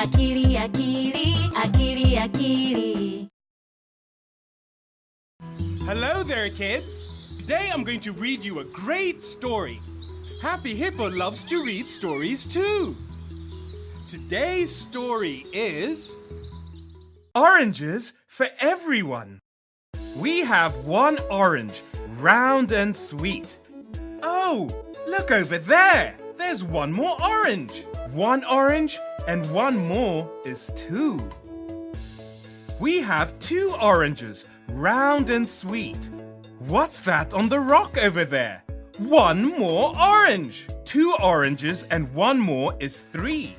Akili, akili, akili, akili. Hello there, kids. Today I'm going to read you a great story. Happy Hippo loves to read stories too. Today's story is Oranges for Everyone. We have one orange, round and sweet. Oh, look over there. There's one more orange. One orange and one more is two. We have two oranges, round and sweet. What's that on the rock over there? One more orange. Two oranges and one more is three.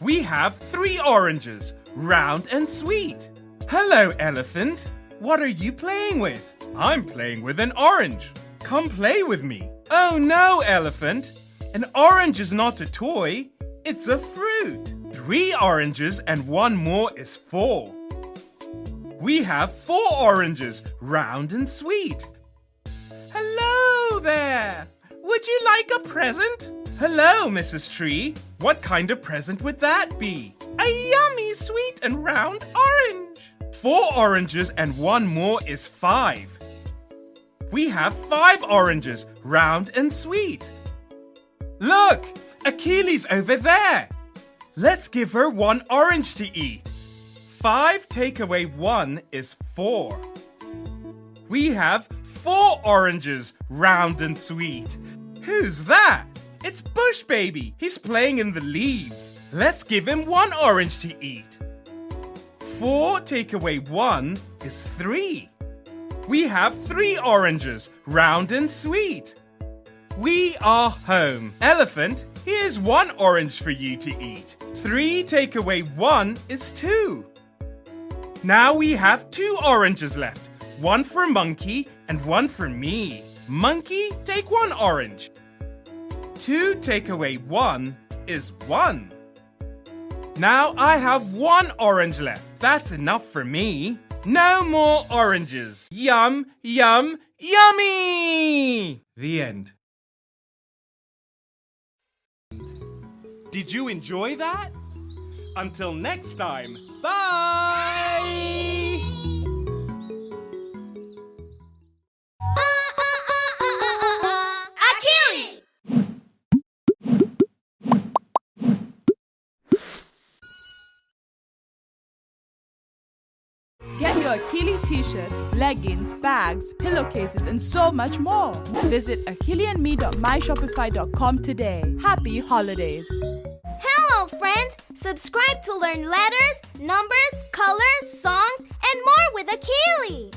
We have three oranges, round and sweet. Hello, elephant. What are you playing with? I'm playing with an orange. Come play with me. Oh no, elephant. An orange is not a toy, it's a fruit. Three oranges and one more is four. We have four oranges, round and sweet. Hello there. Would you like a present? Hello, Mrs. Tree. What kind of present would that be? A yummy, sweet, and round orange. Four oranges and one more is five. We have five oranges, round and sweet. Look, Akili's over there. Let's give her one orange to eat. Five take away one is four. We have four oranges, round and sweet. Who's that? It's Bush Baby. He's playing in the leaves. Let's give him one orange to eat. Four take away one is three. We have three oranges, round and sweet. We are home. Elephant, here's one orange for you to eat. Three take away one is two. Now we have two oranges left. One for Monkey and one for me. Monkey, take one orange. Two take away one is one. Now I have one orange left. That's enough for me. No more oranges. Yum, yum, yummy! The end. Did you enjoy that? Until next time, bye! Get your Akili t shirts, leggings, bags, pillowcases, and so much more. Visit akiliandme.myshopify.com today. Happy holidays! Hello, friends! Subscribe to learn letters, numbers, colors, songs, and more with Akili!